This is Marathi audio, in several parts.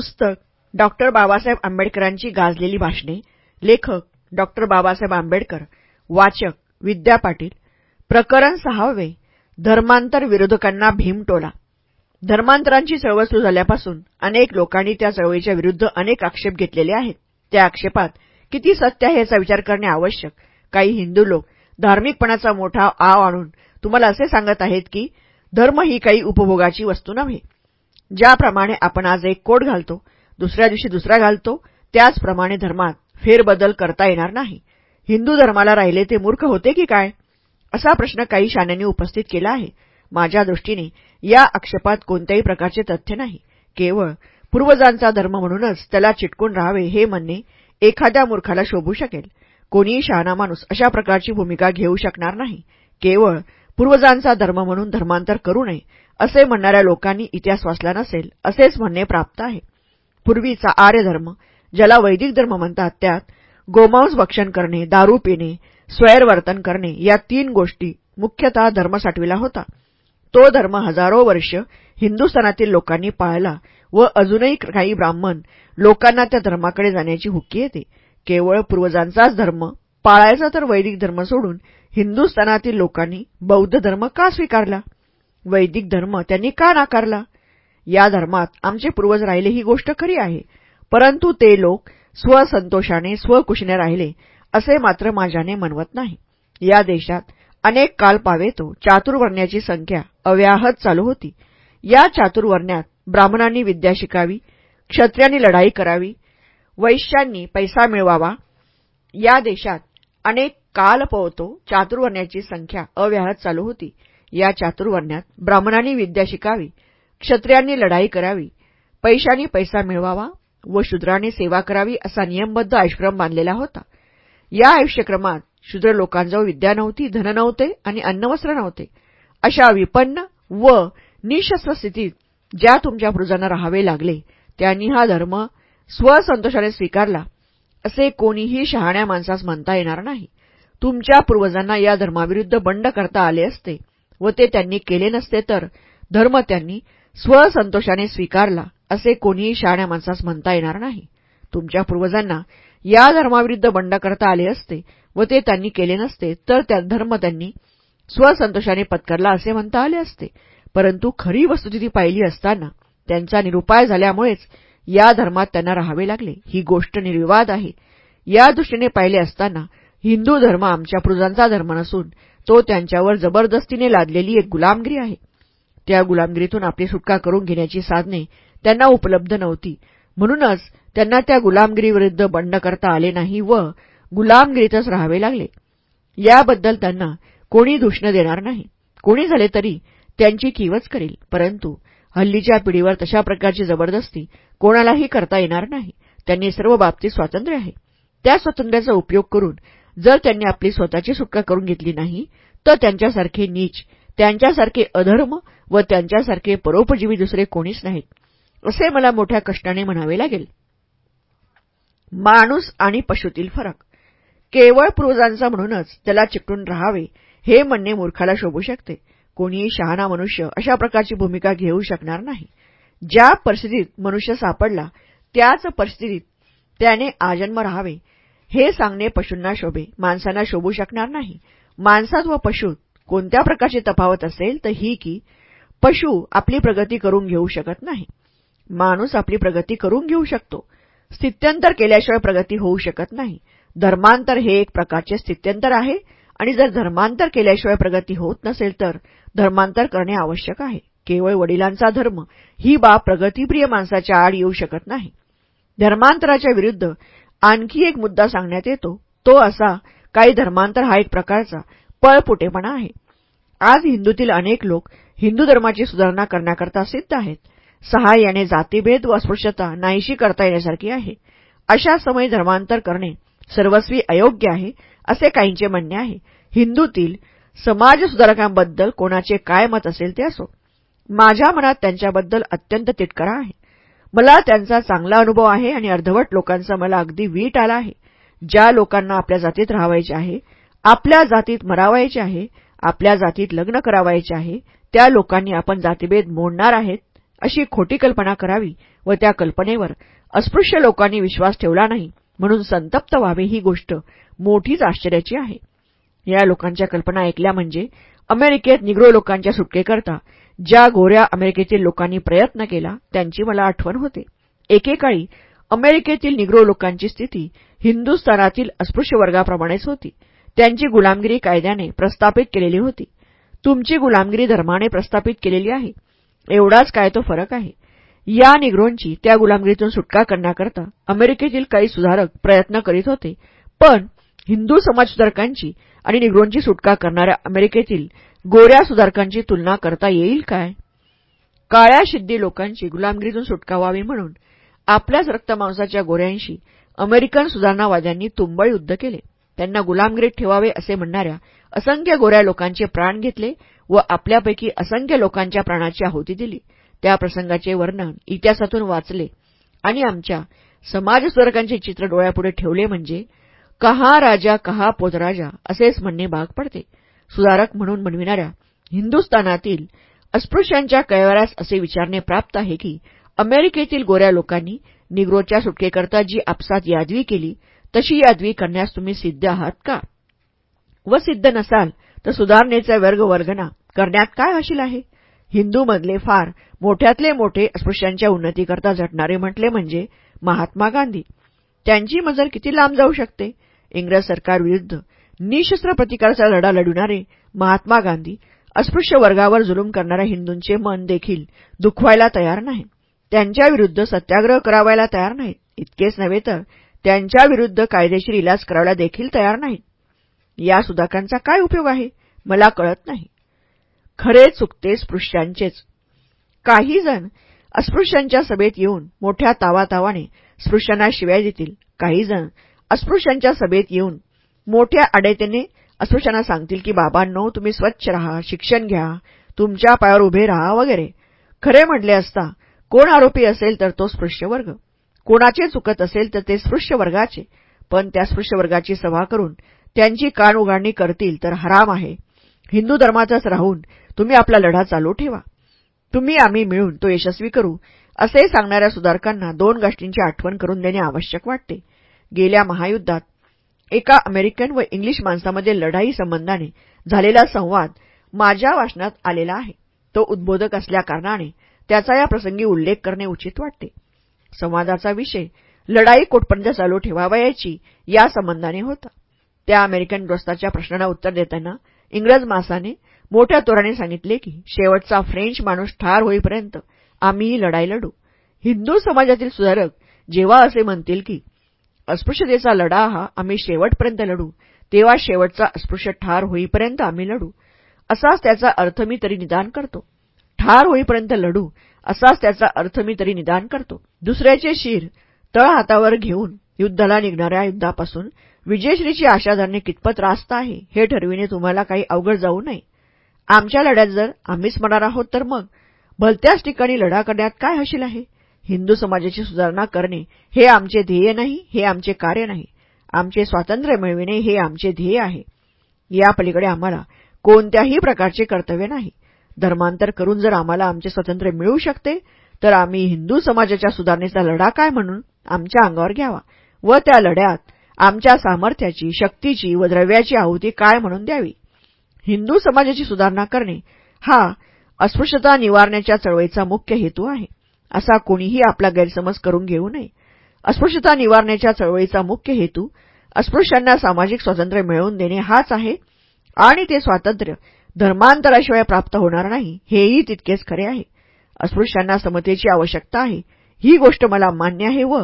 पुस्तक डॉक्टर बाबासाहेब आंबेडकरांची गाजलेली भाषणे लेखक डॉक्टर बाबासाहेब आंबेडकर वाचक विद्या पाटील प्रकरण सहावे धर्मांतर विरोधकांना भीमटोला धर्मांतरांची चळवळ सुरू झाल्यापासून अनेक लोकांनी त्या चळवळीच्या विरुद्ध अनेक आक्षेप घेतलेले आहेत. त्या आक्षेपात किती सत्य आहे याचा विचार करणे आवश्यक. काही हिंदू लोक धार्मिकपणाचा मोठा आव आणून तुम्हाला असे सांगत आहेत की धर्म ही काही उपभोगाची वस्तू नव्हे. ज्याप्रमाणे आपण आज एक कोट घालतो दुसऱ्या दिवशी दुसरा घालतो त्याचप्रमाणे धर्मात फेरबदल करता येणार नाही. हिंदू धर्माला राहिले ते मूर्ख होते की काय? असा प्रश्न काही शान्यांनी उपस्थित केला आहे. माझ्या दृष्टीने या आक्षेपात कोणत्याही प्रकारचे तथ्य नाही. केवळ पूर्वजांचा धर्म म्हणूनच त्याला चिटकून राहावे हे म्हणणे एखाद्या मूर्खाला शोभू शकेल. कोणीही शहाणा माणूस अशा प्रकारची भूमिका घेऊ शकणार नाही. केवळ पूर्वजांचा धर्म म्हणून धर्मांतर करू नये असे म्हणणाऱ्या लोकांनी इतिहास वाचला नसेल असेच म्हणणे प्राप्त आहे. पूर्वीचा आर्य धर्म ज्याला वैदिक धर्म म्हणतात त्यात गोमांस भक्षण करणे दारू पिणे स्वैरवर्तन करणे या तीन गोष्टी मुख्यतः धर्म साठविला होता. तो धर्म हजारो वर्ष हिंदुस्थानातील लोकांनी पाळला व अजूनही काही ब्राह्मण लोकांना त्या धर्माकडे जाण्याची हुकी येते. केवळ पूर्वजांचाच धर्म पाळायचा तर वैदिक धर्म सोडून हिंदुस्थानातील लोकांनी बौद्ध धर्म का स्वीकारला? वैदिक धर्म त्यांनी का नाकारला? या धर्मात आमचे पूर्वज राहिले ही गोष्ट खरी आहे. परंतु ते लोक स्वसंतोषाने स्वकुशीने राहिले असे मात्र माझ्याने म्हणवत नाही. या देशात अनेक काल पावेतो चातुर्वर्ण्याची संख्या अव्याहत चालू होती. या चातुर्वर्ण्यात ब्राह्मणांनी विद्या शिकावी क्षत्रियांनी लढाई करावी वैश्यांनी पैसा मिळवावा. या देशात अनेक काल पवतो चातुर्वर्ण्याची संख्या अव्याहत चालू होती. या चातुर्वर्ण्यात ब्राह्मणांनी विद्या शिकावी क्षत्रियांनी लढाई करावी पैशांनी पैसा मिळवावा व शूद्राने सेवा करावी असा नियमबद्ध आयुष्यक्रम बांधलेला होता. या आयुष्यक्रमात शूद्र लोकांजवळ विद्या नव्हती धन नव्हते आणि अन्नवस्त्र नव्हते. अशा विपन्न व निशस्त्र स्थितीत ज्या तुमच्या पूर्वजांना राहावे लागले त्यांनी हा धर्म स्वसंतोषाने स्वीकारला असे कोणीही शहाण्या माणसास म्हणता येणार नाही. तुमच्या पूर्वजांना या धर्माविरुद्ध बंड करता आले असते व ते त्यांनी केले नसते तर धर्म त्यांनी स्वसंतोषाने स्वीकारला असे कोणीही शहाण्या माणसास म्हणता येणार नाही. तुमच्या पूर्वजांना या धर्माविरुद्ध बंड करता आले असते व ते त्यांनी केले नसते तर त्या धर्म त्यांनी स्वसंतोषाने पत्करला असे म्हणता आले असते. परंतु खरी वस्तुस्थिती पाहिली असताना त्यांचा निरुपाय झाल्यामुळेच या धर्मात त्यांना राहावे लागले. ही गोष्ट निर्विवाद आहे. या दृष्टीने पाहिले असताना हिंदू धर्म आमच्या पूर्वजांचा धर्म नसून तो त्यांच्यावर जबरदस्तीने लादलेली एक गुलामगिरी आहे. त्या गुलामगिरीतून आपली सुटका करून घेण्याची साधने त्यांना उपलब्ध नव्हती. म्हणूनच त्यांना त्या गुलामगिरीविरुद्ध बंड करता आले नाही व गुलामगिरीतच राहावे लागले. याबद्दल त्यांना कोणी दूषण देणार नाही. कोणी झाले तरी त्यांची किवच करील. परंतु हल्लीच्या पिढीवर तशा प्रकारची जबरदस्ती कोणालाही करता येणार नाही. त्यांनी सर्व बाबतीत स्वातंत्र्य आहे. त्या स्वातंत्र्याचा उपयोग करून जर त्यांनी आपली स्वतःची सुटका करून घेतली नाही तर त्यांच्यासारखे नीच त्यांच्यासारखे अधर्म व त्यांच्यासारखे परोपजीवी दुसरे कोणीच नाहीत. असे मला मोठ्या कष्टाने म्हणावे लागेल. माणूस आणि पशुतील फरक. केवळ पूर्वजांचा म्हणूनच त्याला चिकटून राहावे हे म्हणणे मूर्खाला शोभू शकते. कोणीही शहाणा मनुष्य अशा प्रकारची भूमिका घेऊ शकणार नाही. ज्या परिस्थितीत मनुष्य सापडला त्याच परिस्थितीत त्याने आजन्म राहावे हे सांगणे पशूंना शोभे. माणसांना शोभू शकणार नाही. माणसात व पशूत कोणत्या प्रकारची तफावत असेल तर ही की पशु आपली प्रगती करून घेऊ शकत नाही. माणूस आपली प्रगती करून घेऊ शकतो. स्थित्यंतर केल्याशिवाय प्रगती होऊ शकत नाही. धर्मांतर हे एक प्रकारचे स्थित्यंतर आहे आणि जर धर्मांतर केल्याशिवाय प्रगती होत नसेल तर धर्मांतर करणे आवश्यक आहे. केवळ वडिलांचा धर्म ही बाब प्रगतीप्रिय माणसाच्या आड येऊ शकत नाही. धर्मांतराच्या विरुद्ध आणखी एक मुद्दा सांगण्यात येतो. तो असा काही धर्मांतर हा एक प्रकारचा पळपुटेपणा आहे. आज हिंदूतील अनेक लोक हिंदू धर्माची सुधारणा करण्याकरता सिद्ध आहेत. सहाय्याने जातीभेद व अस्पृश्यता नाहीशी करता येण्यासारखी आहे. अशा समय धर्मांतर करणे सर्वस्वी अयोग्य आहे असे काहींचे म्हणणे आहे. हिंदूतील समाजसुधारकांबद्दल कोणाचे काय मत असेल ते असो. माझ्या मनात त्यांच्याबद्दल अत्यंत तिटकरा आहे. मला त्यांचा चांगला अनुभव आहे आणि अर्धवट लोकांचा मला अगदी वीट आला आहे. ज्या लोकांना आपल्या जातीत राहावायचे आहे आपल्या जातीत मरावायचे आहे आपल्या जातीत लग्न करावायचे आहे त्या लोकांनी आपण जातीभेद मोडणार आहेत अशी खोटी कल्पना करावी व त्या कल्पनेवर अस्पृश्य लोकांनी विश्वास ठेवला नाही म्हणून संतप्त व्हावे ही गोष्ट मोठीच आश्चर्याची आहे. या लोकांच्या कल्पना ऐकल्या म्हणजे अमेरिकेत निग्रो लोकांच्या सुटकेकरता ज्या गोऱ्या अमेरिकेतील लोकांनी प्रयत्न केला त्यांची मला आठवण होते. एकेकाळी अमेरिकेतील निग्रो लोकांची स्थिती हिंदुस्थानातील अस्पृश्य वर्गाप्रमाणेच होती. त्यांची गुलामगिरी कायद्याने प्रस्थापित केलेली होती. तुमची गुलामगिरी धर्माने प्रस्थापित केलेली आहे. एवढाच काय तो फरक आहे. या निग्रोंची त्या गुलामगिरीतून सुटका करण्याकरता अमेरिकेतील काही सुधारक प्रयत्न करीत होते. पण हिंदू समाजसुधारकांची आणि निग्रोंची सुटका करणाऱ्या अमेरिकेतील गोऱ्या सुधारकांची तुलना करता येईल काय? काळ्या शिद्दी लोकांची गुलामगिरीतून सुटका व्हावी म्हणून आपल्याच रक्तमांसाच्या गोऱ्यांशी अमेरिकन सुधारणावाद्यांनी तुंबळ युद्ध केले. त्यांना गुलामगिरीत ठेवावे असे म्हणणाऱ्या असंख्य गोऱ्या लोकांचे प्राण घेतले व आपल्यापैकी असंख्य लोकांच्या प्राणाची आहुती दिली. त्या प्रसंगाचे वर्णन इतिहासातून वाचले आणि आमच्या समाजसुधारकांचे चित्र डोळ्यापुढे ठेवले म्हणजे कहा राजा कहा पोतराजा असेच म्हणणे भाग पडते. सुधारक म्हणून म्हणविणाऱ्या हिंदुस्थानातील अस्पृश्यांच्या कैवाऱ्यास असे विचारणे प्राप्त आहे की अमेरिकेतील गोऱ्या लोकांनी निग्रोच्या सुटकेकरता जी आपसात यादवी केली तशी यादवी करण्यास तुम्ही सिद्ध आहात का? व सिद्ध नसाल तर सुधारणेचा वर्ग वर्गना करण्यात काय हशील आहे? हिंदूमधले फार मोठ्यातले मोठे अस्पृश्यांच्या उन्नतीकरता झटणारे म्हटले म्हणजे महात्मा गांधी. त्यांची मजल किती लांब जाऊ शकते? इंग्रज सरकारविरुद्ध निशस्त्र प्रतिकाराचा लढा लढविणारे महात्मा गांधी अस्पृश्य वर्गावर जुलूम करणाऱ्या हिंदूंचे मन देखील दुखवायला तयार नाही. त्यांच्याविरुद्ध सत्याग्रह करावायला तयार नाहीत इतकेच नव्हे तर त्यांच्याविरुद्ध कायदेशीर इलाज करायला देखील तयार नाहीत या सुधाकांचा काय उपयोग आहे? मला कळत नाही. खरे चुकते स्पृश्यांचेच. काही जण अस्पृश्यांच्या सभेत येऊन मोठ्या तावातावाने स्पृश्यांना शिव्या देतील. काही जण अस्पृश्यांच्या सभेत येऊन मोठ्या आडेतेने अस्पृश्यांना सांगतील की बाबांनो तुम्ही स्वच्छ राहा शिक्षण घ्या तुमच्या पायावर उभे राहा वगैरे. खरे म्हटले असता कोण आरोपी असेल तर तो स्पृश्य वर्ग कोणाचे चुकत असेल तर ते स्पृश्य वर्गाचे पण त्या स्पृश्य वर्गाची सभा करून त्यांची कान उघाडणी करतील तर हराम आहे. हिंदू धर्माचाच राहून तुम्ही आपला लढा चालू ठेवा. तुम्ही आम्ही मिळून तो यशस्वी करू असे सांगणाऱ्या सुधारकांना दोन गोष्टींची आठवण करून देणे आवश्यक वाटते. गेल्या महायुद्धात एका अमेरिकन व इंग्लिश माणसामध्ये लढाई संबंधाने झालेला संवाद माझ्या वाचनात आलेला आहे. तो उद्बोधक असल्याकारणाने त्याचा या प्रसंगी उल्लेख करणे उचित वाटते. संवादाचा विषय लढाई कोटपर्यंत चालू ठेवावयाची या संबंधाने होता. त्या अमेरिकन ग्रस्ताच्या प्रश्नांना उत्तर देताना इंग्रज मासाने मोठ्या तोराने सांगितले की शेवटचा फ्रेंच माणूस ठार होईपर्यंत आम्ही ही लढाई लढू. हिंदू समाजातील सुधारक जेव्हा असे म्हणतील की अस्पृश्यतेचा लढा हा आम्ही शेवटपर्यंत लढू. तेव्हा शेवटचा अस्पृश्य ठार होईपर्यंत आम्ही लढू. असाच त्याचा अर्थ मी तरी निदान करतो. ठार होईपर्यंत लढू. असाच त्याचा अर्थ मी तरी निदान करतो. दुसऱ्याचे शिर तळ हातावर घेऊन युद्धाला निघणाऱ्या युद्धापासून विजयश्रीची आशा धरणे कितपत रास्त आहे हे ठरविणे तुम्हाला काही अवघड जाऊ नये. आमच्या लढ्यात जर आम्हीच मरणार आहोत तर मग? भलत्याच ठिकाणी लढा करण्यात काय हशील आहे? हिंदू समाजाची सुधारणा करणे हे आमचे ध्येय नाही हे आमचे कार्य नाही. आमचे स्वातंत्र्य मिळविणे हे आमचे ध्येय आहे. या पलीकडे आम्हाला कोणत्याही प्रकारचे कर्तव्य नाही. धर्मांतर करून जर आम्हाला आमचे स्वातंत्र्य मिळू शकते तर आम्ही हिंदू समाजाच्या सुधारणेचा लढा काय म्हणून आमच्या अंगावर घ्यावा व त्या लढ्यात आमच्या सामर्थ्याची शक्तीची व द्रव्याची आहुती काय म्हणून द्यावी? हिंदू समाजाची सुधारणा करणे हा अस्पृश्यता निवारण्याच्या चळवळीचा मुख्य हेतू आहे. असा कोणीही आपला गैरसमज करून घेऊ नये. अस्पृश्यता निवारण्याच्या चळवळीचा मुख्य हेतू अस्पृश्यांना सामाजिक स्वातंत्र्य मिळवून देणे हाच आहे आणि ते स्वातंत्र्य धर्मांतराशिवाय प्राप्त होणार नाही हेही तितकेच खरे आहे. अस्पृश्यांना समतेची आवश्यकता आहे ही गोष्ट मला मान्य आहे व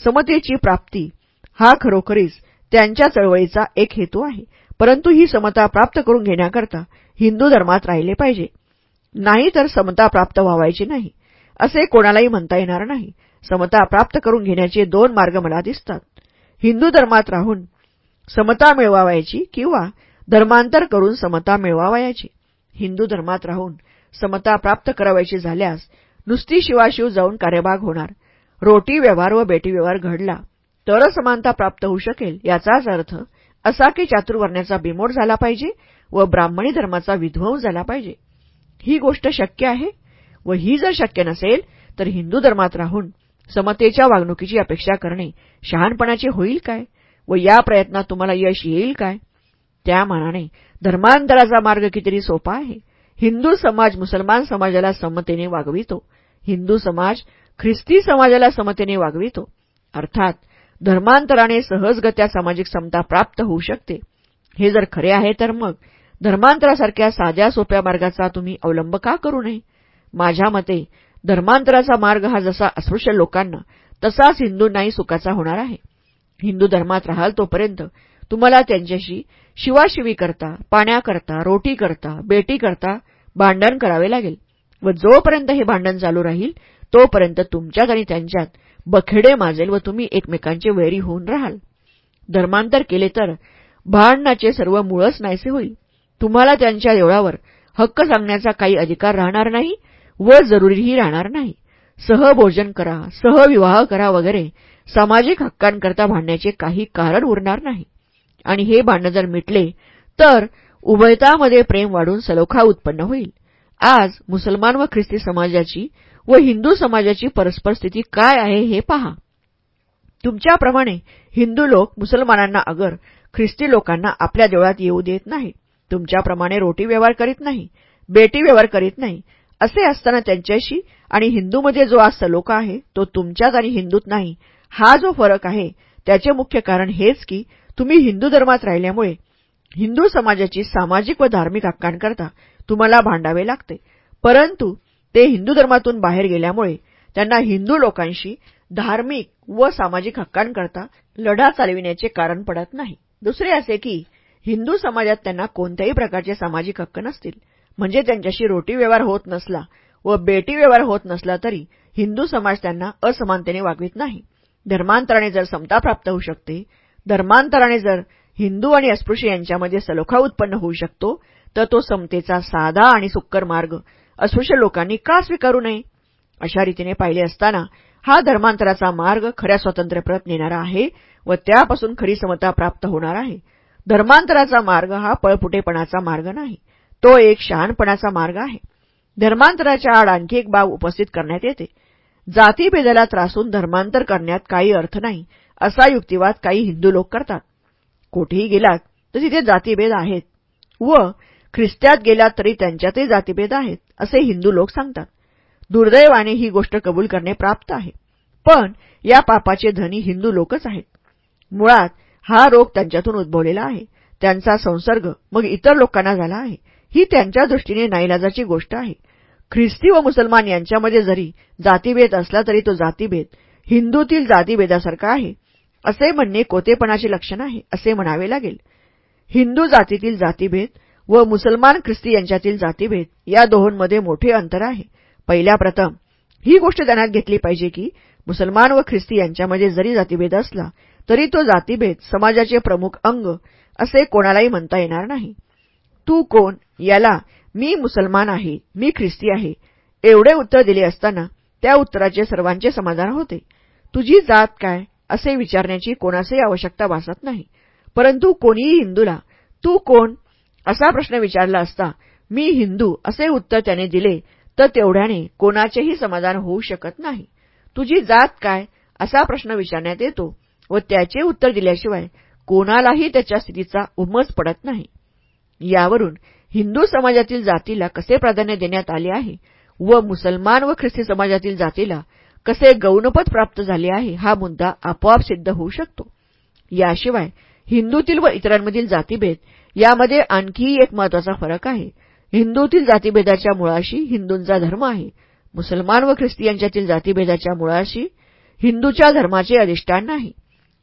समतेची प्राप्ती हा खरोखरीच त्यांच्या चळवळीचा एक हेतू आहे. परंतु ही समता प्राप्त करून घेण्याकरता हिंदू धर्मात राहिले पाहिजे. नाही तर समता प्राप्त व्हावायची नाही. असे कोणालाही म्हणता येणार नाही. समता प्राप्त करून घेण्याचे दोन मार्ग मला दिसतात. हिंदू धर्मात राहून समता मिळवावायची किंवा धर्मांतर करून समता मिळवावयाची. हिंदू धर्मात राहून समता प्राप्त करावायची झाल्यास नुसती शिवाशिव जाऊन कार्यभाग होणार. रोटी व्यवहार व बेटी व्यवहार घडला तर समानता प्राप्त होऊ शकेल याचाच अर्थ असा की चातुर्वर्ण्याचा बिमोड झाला पाहिजे व ब्राह्मणी धर्माचा विध्वंस झाला पाहिजे. ही गोष्ट शक्य आहे? व ही जर शक्य नसेल तर हिंदू धर्मात राहून समतेच्या वागणुकीची अपेक्षा करणे शहाणपणाचे होईल काय? व या प्रयत्नात तुम्हाला यश येईल काय? त्या मानाने धर्मांतराचा मार्ग कितीतरी सोपा आहे. हिंदू समाज मुसलमान समाजाला समतेने वागवितो. हिंदू समाज ख्रिस्ती समाजाला समतेने वागवितो. अर्थात धर्मांतराने सहजगत्या सामाजिक समता प्राप्त होऊ शकते. हे जर खरे आहे तर मग धर्मांतरासारख्या साध्या सोप्या मार्गाचा तुम्ही अवलंब का करू नये? माझ्या मते धर्मांतराचा मार्ग हा जसा अस्पृश्य लोकांना तसाच हिंदूंनाही सुखाचा होणार आहे. हिंदू धर्मात राहाल तोपर्यंत तुम्हाला त्यांच्याशी शिवाशिवी करता पाण्याकरता रोटी करता बेटी करता भांडण करावे लागेल. व जोपर्यंत हे भांडण चालू राहील तोपर्यंत तुमच्यात आणि त्यांच्यात बखेडे माजेल व तुम्ही एकमेकांचे वैरी होऊन राहाल. धर्मांतर केले तर भांडणाचे सर्व मूळच नाहीसे होईल. तुम्हाला त्यांच्या देवळावर हक्क सांगण्याचा काही अधिकार राहणार नाही व जरुरीही राहणार नाही. सहभोजन करा सहविवाह करा वगैरे सामाजिक हक्कांकरता भांडण्याचे काही कारण उरणार नाही. आणि हे भांडण जर मिटले तर उभयतामध्ये प्रेम वाढून सलोखा उत्पन्न होईल. आज मुसलमान व ख्रिस्ती समाजाची व हिंदू समाजाची परस्पर स्थिती काय आहे हे पहा. तुमच्याप्रमाणे हिंदू लोक मुसलमानांना अगर ख्रिस्ती लोकांना आपल्या देवळात येऊ देत नाही. तुमच्याप्रमाणे रोटी व्यवहार करीत नाही बेटी व्यवहार करीत नाही असे असताना त्यांच्याशी आणि हिंदूमध्ये जो आज सलोखा आहे तो तुमच्यात आणि हिंदूत नाही हा जो फरक आहे त्याचे मुख्य कारण हेच की तुम्ही हिंदू धर्मात राहिल्यामुळे हिंदू समाजाची सामाजिक व धार्मिक हक्कांकरता तुम्हाला भांडावे लागते. परंतु ते हिंदू धर्मातून बाहेर गेल्यामुळे त्यांना हिंदू लोकांशी धार्मिक व सामाजिक हक्कांकरता लढा चालविण्याचे कारण पडत नाही. दुसरे असे की हिंदू समाजात त्यांना कोणत्याही प्रकारचे सामाजिक हक्क नसतील. म्हणजे त्यांच्याशी रोटी व्यवहार होत नसला व बेटी व्यवहार होत नसला तरी हिंदू समाज त्यांना असमानतेने वागवित नाही. धर्मांतराने जर समता प्राप्त होऊ शकते धर्मांतराने जर हिंदू आणि अस्पृश्य यांच्यामध्ये सलोखा उत्पन्न होऊ शकतो तर तो समतेचा साधा आणि सुक्कर मार्ग अस्पृश्य लोकांनी का स्वीकारू नये? अशा रीतीने पाहिले असताना हा धर्मांतराचा मार्ग खऱ्या स्वातंत्र्यप्रत नेणारा आहे व त्यापासून खरी समता प्राप्त होणार आहे. धर्मांतराचा मार्ग हा पळपुटेपणाचा मार्ग नाही. तो एक शहाणपणाचा मार्ग आहे. धर्मांतराच्या आड आणखी एक बाब उपस्थित करण्यात येते. जातीभेदाला त्रासून धर्मांतर करण्यात काही अर्थ नाही असा युक्तिवाद काही हिंदू लोक करतात. कोठेही गेलात तर तिथे जातीभेद आहेत. व ख्रिस्त्यात गेलात तरी त्यांच्यातही जातीभेद आहेत असे हिंदू लोक सांगतात. दुर्दैवाने ही गोष्ट कबूल करणे प्राप्त आहे. पण या पापाचे धनी हिंदू लोकच आहेत. मुळात हा रोग त्यांच्यातून उद्भवलेला आहे. त्यांचा संसर्ग मग इतर लोकांना झाला आहे. ही त्यांच्या दृष्टीने नाईलाजाची गोष्ट आहे. ख्रिस्ती व मुसलमान यांच्यामध्ये जरी जातीभेद असला तरी तो जातीभेद हिंदूतील जातीभेदासारखा आहे असे म्हणणे कोतेपणाचे लक्षण आहे असे म्हणावे लागेल. हिंदू जातीतील जातीभेद व मुसलमान ख्रिस्ती यांच्यातील जातीभेद या दोहोंमध्ये मोठे अंतर आहे. पहिल्या प्रथम ही गोष्ट ध्यानात घेतली पाहिजे की मुसलमान व ख्रिस्ती यांच्यामध्ये जरी जातीभेद असला तरी तो जातीभेद समाजाचे प्रमुख अंग असे कोणालाही म्हणता येणार नाही. तू कोण याला मी मुसलमान आहे मी ख्रिस्ती आहे एवढे उत्तर दिले असताना त्या उत्तराचे सर्वांचे समाधान होते. तुझी जात काय? असे विचारण्याची कोणासही आवश्यकता भासत नाही. परंतु कोणीही हिंदूला तू कोण? असा प्रश्न विचारला असता मी हिंदू असे उत्तर त्याने दिले तर तेवढ्याने कोणाचेही समाधान होऊ शकत नाही. तुझी जात काय? असा प्रश्न विचारण्यात येतो व त्याचे उत्तर दिल्याशिवाय कोणालाही त्याच्या स्थितीचा उमज पडत नाही. यावरून हिंदू समाजातील जातीला कसे प्राधान्य देण्यात आले आहे? व मुसलमान व ख्रिस्ती समाजातील जातीला कसे गौणपद प्राप्त झाले आहे? हा मुद्दा आपोआप सिद्ध होऊ शकतो. याशिवाय हिंदूतील व इतरांमधील जातीभेद यामध्ये आणखीही एक महत्त्वाचा फरक आहे. हिंदूतील जातीभेदाच्या मुळाशी हिंदूंचा धर्म आहे. मुसलमान व ख्रिस्ती यांच्यातील जातीभेदाच्या मुळाशी हिंदूच्या धर्माचे अधिष्ठान नाही.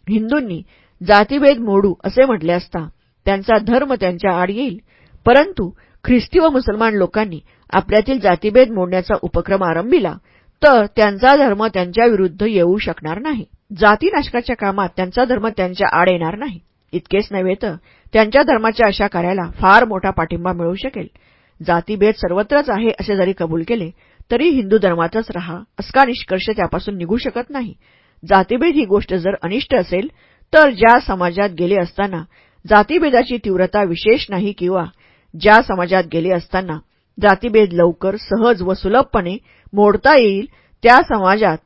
हिंदूंनी जातीभेद मोडू असे म्हटले असता त्यांचा धर्म त्यांच्या आड येईल. परंतु ख्रिस्ती व मुसलमान लोकांनी आपल्यातील जातीभेद मोडण्याचा उपक्रम आरंभिला तर त्यांचा धर्म त्यांच्या विरुद्ध येऊ शकणार नाही. जातीनाशकाच्या कामात त्यांचा धर्म त्यांच्या आड येणार नाही. इतकेच नव्हे तर त्यांच्या धर्माच्या अशा कार्याला फार मोठा पाठिंबा मिळू शकेल. जातीभेद सर्वत्रच आहे असे जरी कबूल केले तरी हिंदू धर्मातच रहा असका निष्कर्ष त्यापासून निघू शकत नाही. जातीभेद ही गोष्ट जर अनिष्ट असेल तर ज्या समाजात गेले असताना जातीभेदाची तीव्रता विशेष नाही किंवा ज्या समाजात गेले असताना जातीभेद लवकर सहज व सुलभपणे मोडता येईल त्या समाजात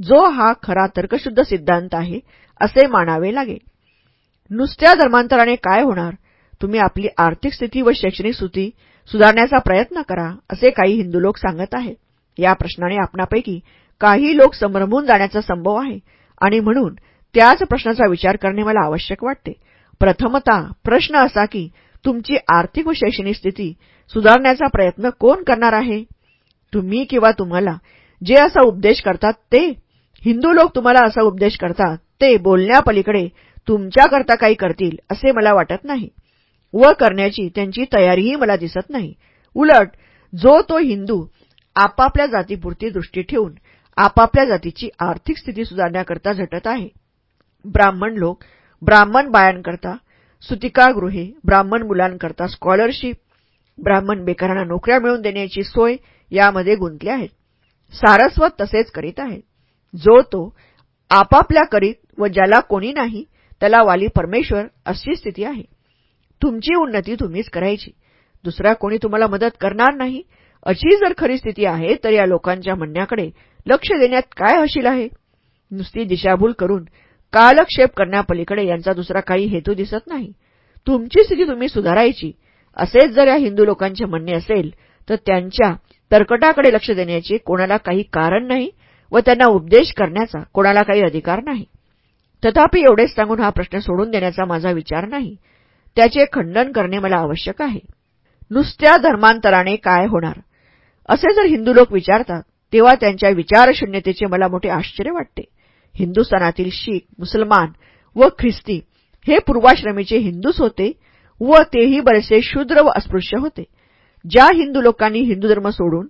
जो हा खरा तर्कशुद्ध सिद्धांत आहे असे मानावे लागेल नुसत्या धर्मांतराने काय होणार? तुम्ही आपली आर्थिक स्थिती व शैक्षणिक स्थिती सुधारण्याचा प्रयत्न करा असे काही हिंदू लोक सांगत आहेत. या प्रश्नाने आपणापैकी काही लोक संभ्रमून जाण्याचा संभव आहे आणि म्हणून त्याच प्रश्नाचा विचार करणे मला आवश्यक वाटते. प्रथमता प्रश्न असा की तुमची आर्थिक व शैक्षणिक स्थिती सुधारण्याचा प्रयत्न कोण करणार आहे? तुम्ही किंवा तुम्हाला जे असा उपदेश करतात ते? हिंदू लोक तुम्हाला असा उपदेश करतात ते बोलण्यापलीकडे तुमच्याकरता काही करतील असे मला वाटत नाही. व करण्याची त्यांची तयारीही मला दिसत नाही. उलट जो तो हिंदू आपापल्या जातीपुरती दृष्टी ठेवून आपापल्या जातीची आर्थिक स्थिती सुधारण्याकरता झटत आहे. ब्राह्मण लोक ब्राह्मण बायांकरता सुतिकागृहे ब्राह्मण मुलांकरता स्कॉलरशिप ब्राह्मण बेकारांना नोकऱ्या मिळवून देण्याची सोय यामध्ये गुंतले आहेत. सारस्वत तसेच करीत आहे जो तो आपापल्या करीत व ज्याला कोणी नाही त्याला वाली परमेश्वर अशी स्थिती आहे. तुमची उन्नती तुम्हीच करायची. दुसरा कोणी तुम्हाला मदत करणार नाही अशी जर खरी स्थिती आहे तर या लोकांच्या म्हणण्याकडे लक्ष देण्यात काय हशील आहे? नुसती दिशाभूल करून कालक्षेप करण्यापलीकडे यांचा दुसरा काही हेतू दिसत नाही. तुमची स्थिती तुम्ही सुधारायची. असेच जर या हिंदू लोकांचे म्हणणे असेल तर त्यांच्या तर्कटाकडे लक्ष देण्याचे कोणाला काही कारण नाही व त्यांना उपदेश करण्याचा कोणाला काही अधिकार नाही. तथापि एवढेच सांगून हा प्रश्न सोडून देण्याचा माझा विचार नाही. त्याचे खंडन करणे मला आवश्यक आहे. नुसत्या धर्मांतराने काय होणार? असे जर हिंदू लोक विचारतात तेव्हा त्यांच्या विचारशून्यतेचे मला मोठे आश्चर्य वाटते. हिंदुस्थानातील शीख मुसलमान व ख्रिस्ती हे पूर्वाश्रमीचे हिंदूच होते व तेही बरेचसे शूद्र व अस्पृश्य होते. ज्या हिंदू लोकांनी हिंदू धर्म सोडून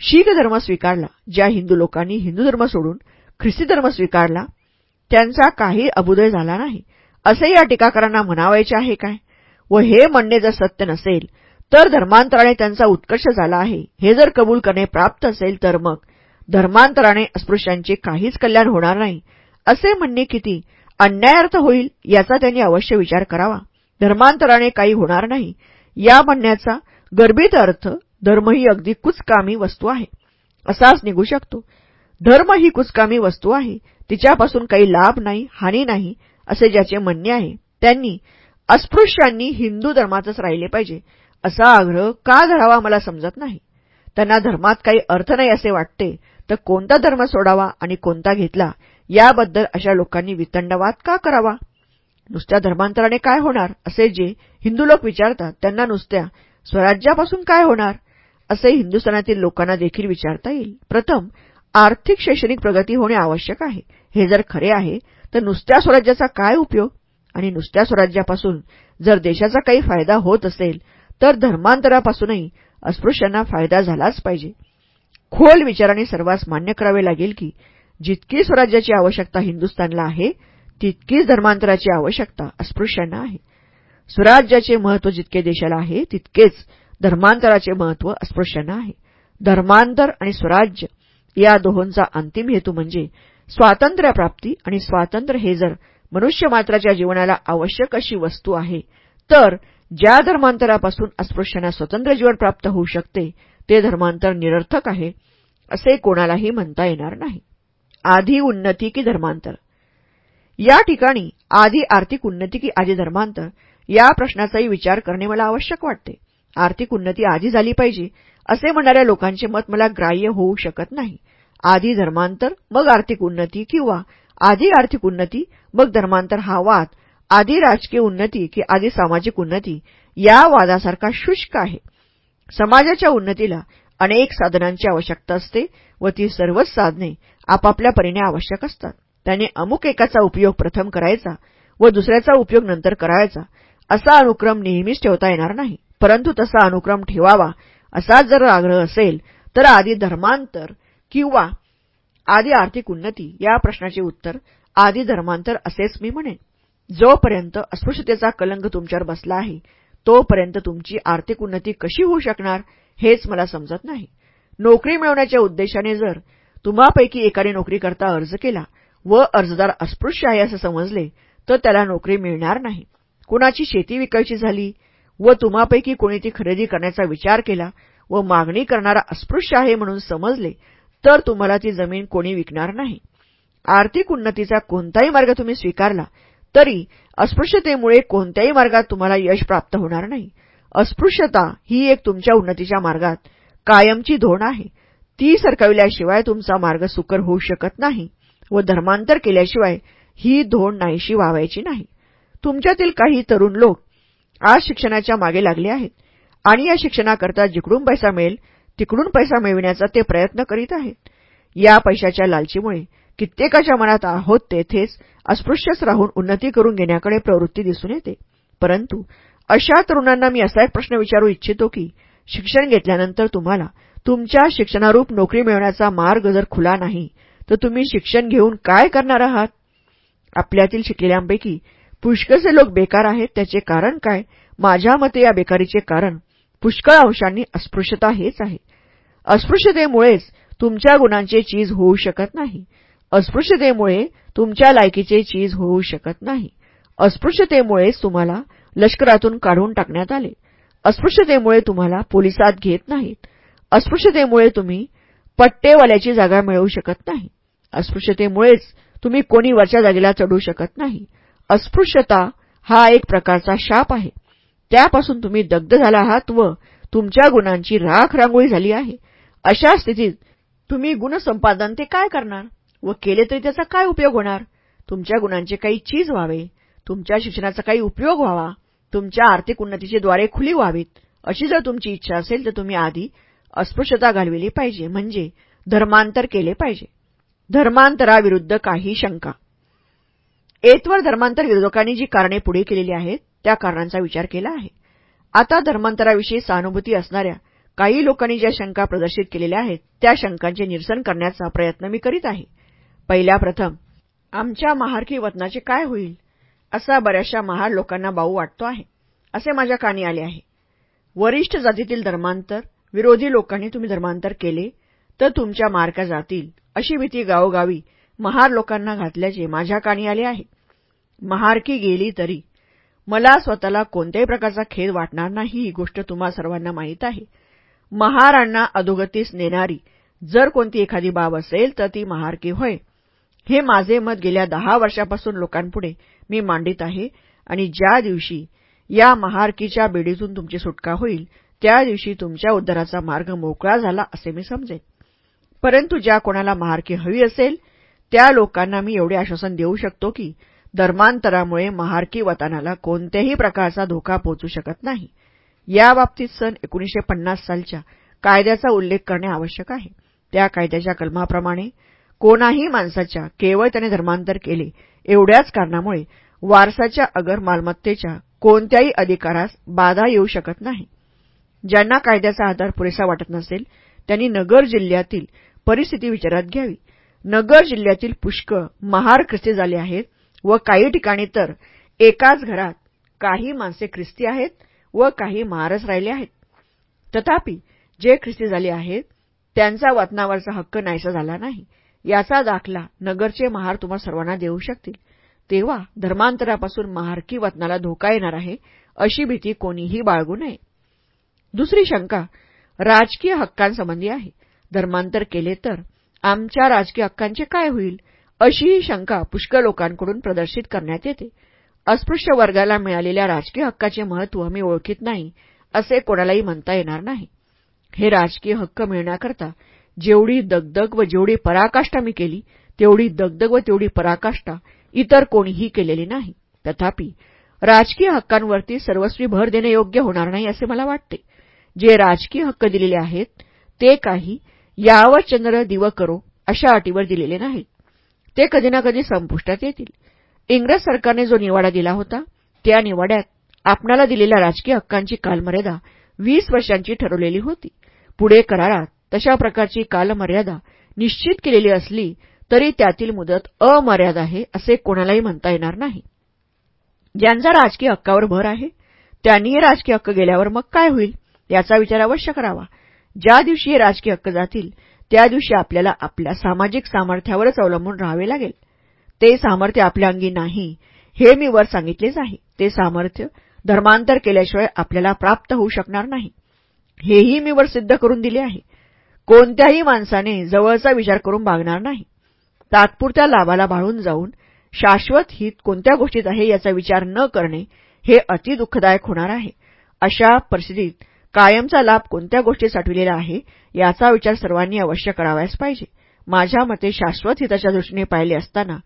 शीख धर्म स्वीकारला ज्या हिंदू लोकांनी हिंदू धर्म सोडून ख्रिस्ती धर्म स्वीकारला त्यांचा काही अभुदय झाला नाही. असे या टीकाकारांना म्हणावायचे आहे काय? व हे म्हणणे जर सत्य नसेल तर धर्मांतराने त्यांचा उत्कर्ष झाला आहे. हे जर कबूल करणे प्राप्त असेल तर मग धर्मांतराने अस्पृश्यांचे काहीच कल्याण होणार नाही असे म्हणणे किती अन्यायार्थ होईल याचा त्यांनी अवश्य विचार करावा. धर्मांतराने काही होणार नाही या म्हणण्याचा गर्भित अर्थ धर्म ही अगदी कुचकामी वस्तू आहे. असाच निघू शकतो. धर्म ही कुचकामी वस्तू आहे तिच्यापासून काही लाभ नाही हानी नाही असे ज्याचे म्हणणे आहे. त्यांनी अस्पृश्यांनी हिंदू धर्मातच राहिले पाहिजे असा आग्रह का धरावा मला समजत नाही. त्यांना धर्मात काही अर्थ नाही असे वाटते तर कोणता धर्म सोडावा आणि कोणता घेतला? याबद्दल अशा लोकांनी वितंडवाद का करावा? नुसत्या धर्मांतराने काय होणार? असे जे हिंदू लोक विचारतात त्यांना नुसत्या स्वराज्यापासून काय होणार? असे हिंदुस्थानातील लोकांना देखील विचारता येईल. प्रथम आर्थिक शैक्षणिक प्रगती होणे आवश्यक आहे. हे जर खरे आहे तर नुसत्या स्वराज्याचा काय उपयोग? आणि नुसत्या स्वराज्यापासून जर देशाचा काही फायदा होत असेल तर धर्मांतरापासूनही अस्पृश्यांना फायदा झालाच पाहिजे. खोल विचाराने सर्वांस मान्य करावे लागेल की जितकी स्वराज्याची आवश्यकता हिंदुस्थानला आहे तितकीच धर्मांतराची आवश्यकता अस्पृश्यांना आहे. स्वराज्याचे महत्त्व जितके देशाला आहे तितकेच धर्मांतराचे महत्त्व अस्पृश्यांना आहे. धर्मांतर आणि स्वराज्य या दोहोंचा अंतिम हेतू म्हणजे स्वातंत्र्यप्राप्ती आणि स्वातंत्र्य हे जर मनुष्यमात्राच्या जीवनाला आवश्यक अशी वस्तू आहे तर ज्या धर्मांतरापासून अस्पृश्यांना स्वतंत्र जीवन प्राप्त होऊ शकते ते धर्मांतर निरर्थक आहे असे कोणालाही म्हणता येणार नाही. आधी उन्नती की धर्मांतर? या ठिकाणी आधी आर्थिक उन्नती की आधी धर्मांतर या प्रश्नाचाही विचार करणे मला आवश्यक वाटते. आर्थिक उन्नती आधी झाली पाहिजे असे म्हणणाऱ्या लोकांचे मत मला ग्राह्य होऊ शकत नाही. आधी धर्मांतर मग आर्थिक उन्नती किंवा आधी आर्थिक उन्नती मग धर्मांतर हा वाद. आधी राजकीय उन्नती की आधी सामाजिक उन्नती या वादासारखा शुष्क आहे. समाजाच्या उन्नतीला अनेक साधनांची आवश्यकता असते व ती सर्वच साधने आपापल्या परीने आवश्यक असतात. त्याने अमुक एकाचा उपयोग प्रथम करायचा व दुसऱ्याचा उपयोग नंतर करायचा असा अनुक्रम नेहमीच ठेवता येणार नाही. परंतु तसा अनुक्रम ठेवावा असा जर आग्रह असेल तर आधी धर्मांतर किंवा आधी आर्थिक उन्नती या प्रश्नाचे उत्तर आधी धर्मांतर असेच मी म्हणेन. जोपर्यंत अस्पृश्यतेचा कलंग तुमच्यावर बसला आहे तोपर्यंत तुमची आर्थिक उन्नती कशी होऊ शकणार हेच मला समजत नाही. नोकरी मिळवण्याच्या उद्देशाने जर तुम्हापैकी एकाने नोकरीकरता अर्ज केला व अर्जदार अस्पृश्य आहे असं समजले तर त्याला नोकरी मिळणार नाही. कुणाची शेती विकायची झाली व तुम्हापैकी कोणी ती खरेदी करण्याचा विचार केला व मागणी करणारा अस्पृश्य आहे म्हणून समजले तर तुम्हाला ती जमीन कोणी विकणार नाही. आर्थिक उन्नतीचा कोणताही मार्ग तुम्ही स्वीकारला तरी अस्पृश्यतेमुळे कोणत्याही मार्गात तुम्हाला यश प्राप्त होणार नाही. अस्पृश्यता ही एक तुमच्या उन्नतीच्या मार्गात कायमची धोण आहे. ती सरकविल्याशिवाय तुमचा मार्ग सुकर होऊ शकत नाही व धर्मांतर केल्याशिवाय ही धोण नाहीशी व्हावायची नाही. तुमच्यातील काही तरुण लोक आज शिक्षणाच्या मागे लागले आहेत आणि या शिक्षणाकरता जिकडून पैसा मिळेल तिकडून पैसा मिळविण्याचा ते प्रयत्न करीत आहेत. या पैशाच्या लालचीमुळे कित्येकाच्या मनात आहोत तेथेच अस्पृश्यच राहून उन्नती करून घेण्याकडे प्रवृत्ती दिसून येते. परंतु अशा तरुणांना मी असा एक प्रश्न विचारू इच्छितो की शिक्षण घेतल्यानंतर तुम्हाला तुमच्या शिक्षणारूप नोकरी मिळवण्याचा मार्ग जर खुला नाही तर तुम्ही शिक्षण घेऊन काय करणार आहात? आपल्यातील शिकलेल्यांपैकी पुष्कळसे लोक बेकार आहेत. त्याचे कारण काय? माझ्या मते या बेकारीचे कारण पुष्कळ अंशांनी अस्पृश्यता हेच आहे. अस्पृश्यतेमुळेच तुमच्या गुणांचे चीज होऊ शकत नाही. अस्पृश्यतेमुळे तुमच्या लायकीचे चीज होऊ शकत नाही. अस्पृश्यतेमुळेच तुम्हाला लष्करातून काढून टाकण्यात आले. अस्पृश्यतेमुळे तुम्हाला पोलिसात घेत नाहीत. अस्पृश्यतेमुळे तुम्ही पट्टेवाल्याची जागा मिळवू शकत नाही. अस्पृश्यतेमुळेच तुम्ही कोणी वरच्या जागेला चढू शकत नाही. अस्पृश्यता हा एक प्रकारचा शाप आहे. त्यापासून तुम्ही दग्ध झाला आहात व तुमच्या गुणांची राख रांगोळी झाली आहे. अशा स्थितीत तुम्ही गुणसंपादन ते काय करणार? व केले तरी त्याचा काय उपयोग होणार? तुमच्या गुणांचे काही चीज व्हावे. तुमच्या शिक्षणाचा काही उपयोग व्हावा. तुमच्या आर्थिक उन्नतीचे द्वारे खुली व्हावीत. अशी जर तुमची इच्छा असेल तर तुम्ही आधी अस्पृश्यता घालविली पाहिजे. म्हणजे धर्मांतर केले पाहिजे. धर्मांतराविरुद्ध काही शंका. एतवर धर्मांतर विरोधकांनी जी कारणे पुढे केलेली आहेत त्या कारणांचा विचार केला आहे. आता धर्मांतराविषयी सहानुभूती असणाऱ्या काही लोकांनी ज्या शंका प्रदर्शित केलेल्या आहेत त्या शंकांचे निरसन करण्याचा प्रयत्न मी करीत आहे. पहिल्या प्रथम आमच्या महारकी वतनाचे काय होईल असा बऱ्याचशा महार लोकांना बाऊ वाटतो आहे असे माझ्या कानी आले आहे. वरिष्ठ जातीतील धर्मांतर विरोधी लोकांनी तुम्ही धर्मांतर केले तर तुमच्या मार्का जातील अशी भीती गावोगावी महार लोकांना घातल्याचे माझ्या कानी आले आहे. महारकी गेली तरी मला स्वतःला कोणत्याही प्रकारचा खेद वाटणार नाही ही गोष्ट तुम्हा सर्वांना माहीत आहे. महारांना अधोगतीस नेणारी जर कोणती एखादी बाब असेल तर ती महारकी होय. हे माझे मत गेल्या दहा वर्षापासून लोकांपुढे मी मांडित आहे आणि ज्या दिवशी या महारकीच्या बेडीतून तुमची सुटका होईल त्या दिवशी तुमच्या उद्धाराचा मार्ग मोकळा झाला असे मी समजेन. परंतु ज्या कोणाला महारकी हवी असेल त्या लोकांना मी एवढे आश्वासन देऊ शकतो की धर्मांतरामुळे महारकी वतानाला कोणत्याही प्रकारचा धोका पोहोचू शकत नाही. याबाबतीत सन एकोणीशे पन्नास सालच्या कायद्याचा उल्लेख करणे आवश्यक आहे. त्या कायद्याच्या कलमाप्रमाणे कोणाही माणसाच्या केवळ त्याने धर्मांतर केले एवढ्याच कारणामुळे वारसाच्या अगर मालमत्तेच्या कोणत्याही अधिकारास बाधा येऊ शकत नाही. ज्यांना कायद्याचा आधार पुरेसा वाटत नसेल त्यांनी नगर जिल्ह्यातील परिस्थिती विचारात घ्यावी. नगर जिल्ह्यातील पुष्कळ महार ख्रिस्ती झाले आहेत व काही ठिकाणी तर एकाच घरात काही माणसे ख्रिस्ती आहेत व काही महारच राहिले आहेत. तथापि जे ख्रिस्ती झाले आहेत त्यांचा वतनावरचा हक्क नाहीसा झाला नाही. याचा दाखला नगरचे महार तुम्हा सर्वांना देऊ शकतील. तेव्हा धर्मांतरापासून महारकी वतनाला धोका येणार आहे अशी भीती कोणीही बाळगू नये. दुसरी शंका राजकीय हक्कांसंबंधी आहे. धर्मांतर केले तर आमच्या राजकीय हक्कांचे काय होईल अशी ही शंका पुष्कळ लोकांकडून प्रदर्शित करण्यात येते. अस्पृश्य वर्गाला मिळालेल्या राजकीय हक्काचे महत्त्व मी ओळखीत नाही असे कोणालाही म्हणता येणार नाही. हे राजकीय हक्क मिळण्याकरता जेवढी दगदग व जेवढी पराकाष्ठा मी केली तेवढी दगदग व तेवढी पराकाष्ठा इतर कोणीही केलेली नाही. तथापि राजकीय हक्कांवरती सर्वस्वी भर देणे योग्य होणार नाही असे मला वाटते. जे राजकीय हक्क दिलेले आहेत ते काही यावर चंद्र दिव करो अशा अटीवर दिलेले नाहीत. ते कधी ना कधी संपुष्टात येतील. इंग्रज सरकारने जो निवाडा दिला होता त्या निवाड्यात आपणाला दिलेल्या राजकीय हक्कांची कालमर्यादा वीस वर्षांची ठरवलेली होती. पुढे करारात तशा प्रकारची कालमर्यादा निश्चित केलेली असली तरी त्यातील मुदत अमर्याद आहे असे कोणालाही म्हणता येणार नाही. ज्यांचा राजकीय हक्कावर भर आहे त्यांनी राजकीय हक्क गेल्यावर मग काय होईल याचा विचार अवश्य करावा. ज्या दिवशी हे राजकीय हक्क जातील त्या दिवशी आपल्याला आपल्या सामाजिक सामर्थ्यावरच अवलंबून राहावे लागेल. ते सामर्थ्य आपल्या अंगी नाही हे मी वर सांगितलेच आहे. ते सामर्थ्य धर्मांतर केल्याशिवाय आपल्याला प्राप्त होऊ शकणार नाही. हेही मी वर सिद्ध करून दिले आहे. कोणत्याही माणसाने जवळचा विचार करून मागणार नाही. तात्पुरत्या लाभाला भाळून जाऊन शाश्वत हित कोणत्या गोष्टीत आहे याचा विचार न करणे हे अति दुःखदायक होणार आहे. अशा परिस्थितीत कायमचा लाभ कोणत्या गोष्टी साठविलेला आहे याचा विचार सर्वांनी अवश्य करावयास पाहिजे. माझ्या मते शाश्वत हिताच्या दृष्टीने पाहिले असताना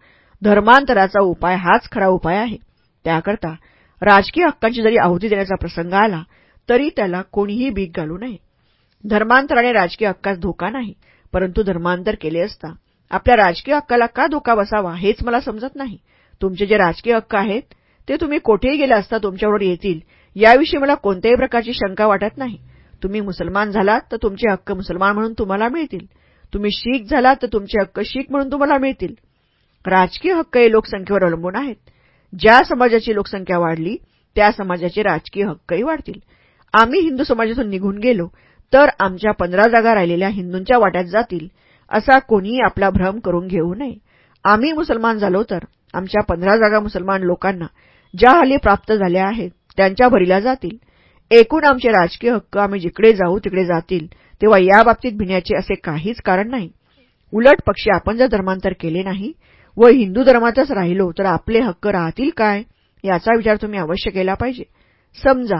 धर्मांतराचा उपाय हाच खरा उपाय आहे. त्याकरता राजकीय हक्कांची जरी आहुती देण्याचा प्रसंग आला तरी त्याला कोणीही भीक घालू नये. धर्मांतराने राजकीय हक्कास धोका नाही परंतु धर्मांतर केले असता आपल्या राजकीय हक्काला का धोका बसावा हेच मला समजत नाही. तुमचे जे राजकीय हक्क आहेत ते तुम्ही कोठेही गेले असता तुमच्याबरोबर येतील याविषयी मला कोणत्याही प्रकारची शंका वाटत नाही. तुम्ही मुसलमान झालात तर तुमचे हक्क मुसलमान म्हणून तुम्हाला मिळतील. तुम्ही शीख झालात तर तुमचे हक्क शीख म्हणून तुम्हाला मिळतील. राजकीय हक्क हे लोकसंख्येवर अवलंबून आहेत. ज्या समाजाची लोकसंख्या वाढली त्या समाजाचे राजकीय हक्कही वाढतील. आम्ही हिंदू समाजातून निघून गेलो तर आमच्या पंधरा जागा राहिलेल्या हिंदूंच्या वाट्यात जातील असा कोणीही आपला भ्रम करून घेऊ नये. आम्ही मुसलमान झालो तर आमच्या पंधरा जागा मुसलमान लोकांना ज्या हल्ली प्राप्त झाल्या आहेत त्यांच्या भरीला जातील. एकूण आमचे राजकीय हक्क आम्ही जिकडे जाऊ तिकडे जातील तेव्हा याबाबतीत भिण्याचे असे काहीच कारण नाही. उलट पक्षी आपण जर धर्मांतर केले नाही व हिंदू धर्मातच राहिलो तर आपले हक्क राहतील काय याचा विचार तुम्ही अवश्य केला पाहिजे. समजा